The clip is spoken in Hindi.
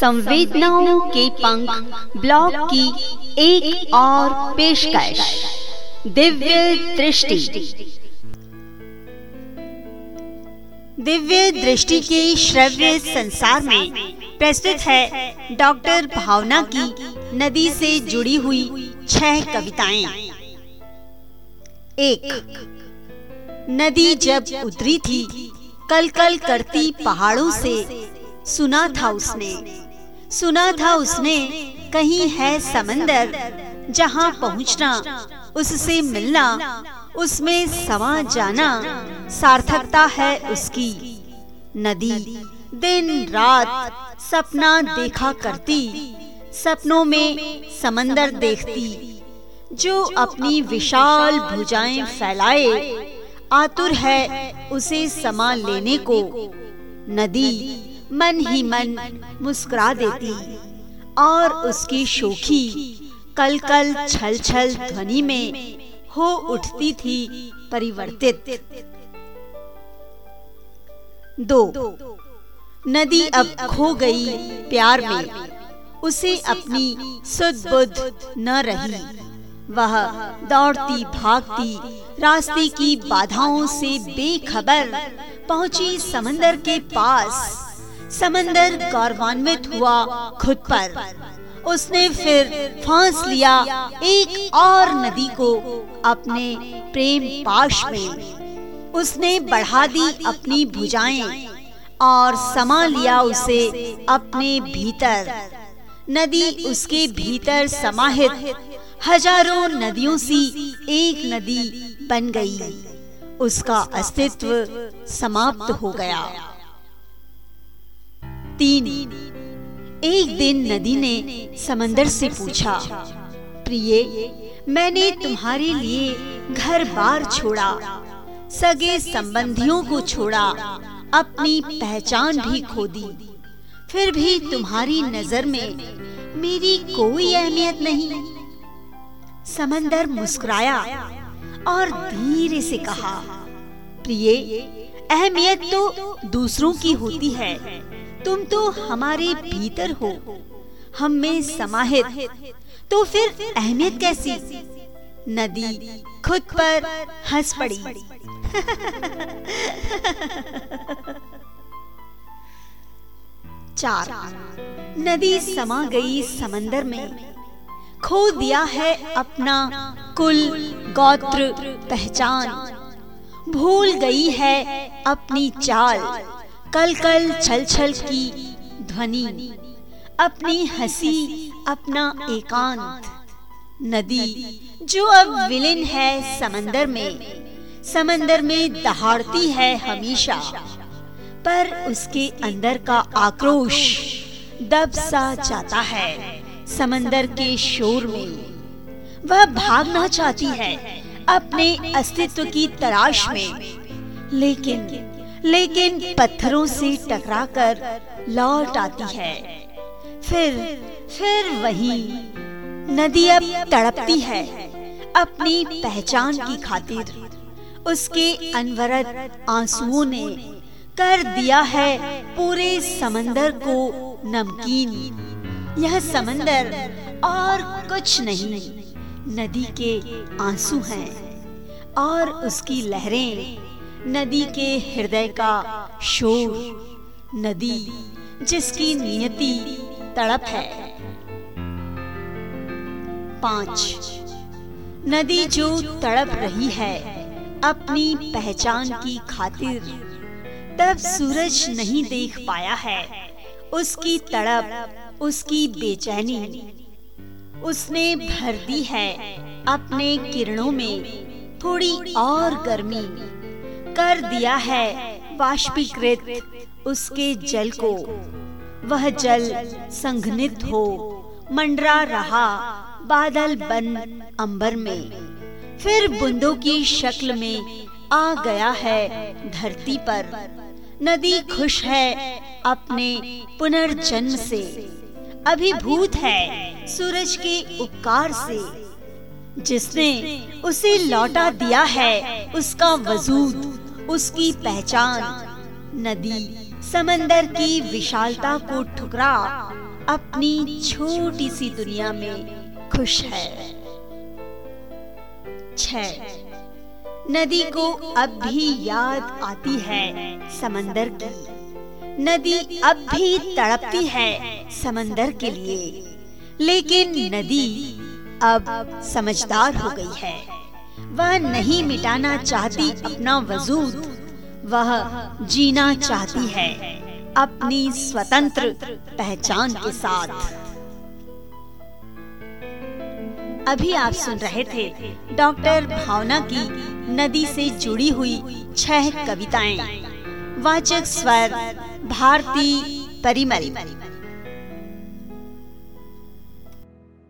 संवेदनाओं के पंख ब्लॉग की एक और पेशकश, दिव्य दृष्टि। दिव्य दृष्टि के श्रव्य संसार में प्रस्तुत है डॉक्टर भावना की नदी से जुड़ी हुई छह कविताएँ। एक, नदी जब उतरी थी कल कल करती पहाड़ों से, सुना था उसने। सुना था उसने कहीं है समंदर जहाँ पहुँचना उससे मिलना उसमें समा जाना सार्थकता है उसकी। नदी दिन रात सपना देखा करती सपनों में समंदर देखती। जो अपनी विशाल भुजाएँ फैलाए आतुर है उसे समा लेने को। नदी मन ही मन मुस्कुरा देती और उसकी शोखी कल कल छल छल ध्वनि में हो उठती थी परिवर्तित। दो, नदी अब खो गई प्यार में, उसे अपनी सुध बुद्ध न रही। वह दौड़ती भागती रास्ते की बाधाओं से बेखबर पहुँची समंदर के पास। समंदर गौरवान्वित हुआ खुद पर। उसने फिर फांस लिया एक और नदी को अपने प्रेम पाश में। उसने बढ़ा दी अपनी भुजाएँ और समा लिया उसे अपने भीतर। नदी उसके भीतर समाहित। हज़ारों नदियों सी एक नदी बन गई। उसका अस्तित्व समाप्त हो गया। तीन। एक दिन नदी ने समंदर से पूछा, प्रिय, मैंने तुम्हारे लिए घर बार छोड़ा, सगे संबंधियों को छोड़ा, अपनी पहचान भी खो दी। फिर भी तुम्हारी नज़र में मेरी कोई अहमियत नहीं। समंदर मुस्कुराया और धीरे से कहा, प्रिय, अहमियत तो दूसरों की होती है तुम तो हमारे भीतर हो, हम में समाहित। तो फिर अहमियत कैसी? नदी खुद पर हंस पड़ी। चार, नदी समा गई समंदर में। खो दिया है अपना कुल गोत्र पहचान। भूल गई है अपनी चाल। कल कल छल छल की ध्वनि। अपनी हँसी, अपना एकांत। नदी, जो अब विलिन है समंदर में समंदर में दहाड़ती है हमेशा। पर उसके अंदर का आक्रोश दब सा जाता है समंदर के शोर में। वह भागना चाहती है अपने अस्तित्व की तलाश में। लेकिन लेकिन पत्थरों से टकराकर लौट आती है। फिर फिर वही नदी अब तड़पती है अपनी पहचान की खातिर। उसके अनवरत आंसुओं ने कर दिया है पूरे समंदर को नमकीन। यह समंदर और कुछ नहीं, नदी के आँसू हैं और उसकी लहरें नदी के हृदय का शोर, नदी जिसकी नियति तड़प है। पाँच, नदी जो तड़प रही है, अपनी पहचान की खातिर, तब सूरज नहीं देख पाया है। उसकी तड़प, उसकी बेचैनी, उसने भर दी है अपने किरणों में, थोड़ी और गर्मी। कर दिया है वाष्पीकृत उसके जल को। वह जल संघनित हो, मंडरा रहा, बादल बन अंबर में। फिर बुंदों की शक्ल में आ गया है धरती पर। नदी खुश है अपने पुनर्जन्म से। अभिभूत है सूरज के उपकार से। जिसने उसे लौटा दिया है, उसका वजूद उसकी पहचान। नदी, समंदर की विशालता को ठुकरा अपनी छोटी सी दुनिया में खुश है। छह, नदी को अब भी याद आती है समंदर की। नदी अब भी तड़पती है समंदर के लिए, लेकिन नदी अब समझदार हो गई है। वह नहीं मिटाना चाहती अपना वजूद, वह जीना चाहती है अपनी स्वतंत्र पहचान के साथ। अभी आप सुन रहे थे डॉक्टर भावना की नदी से जुड़ी हुई छह कविताएँ। वाचक स्वर, भारती परिमल।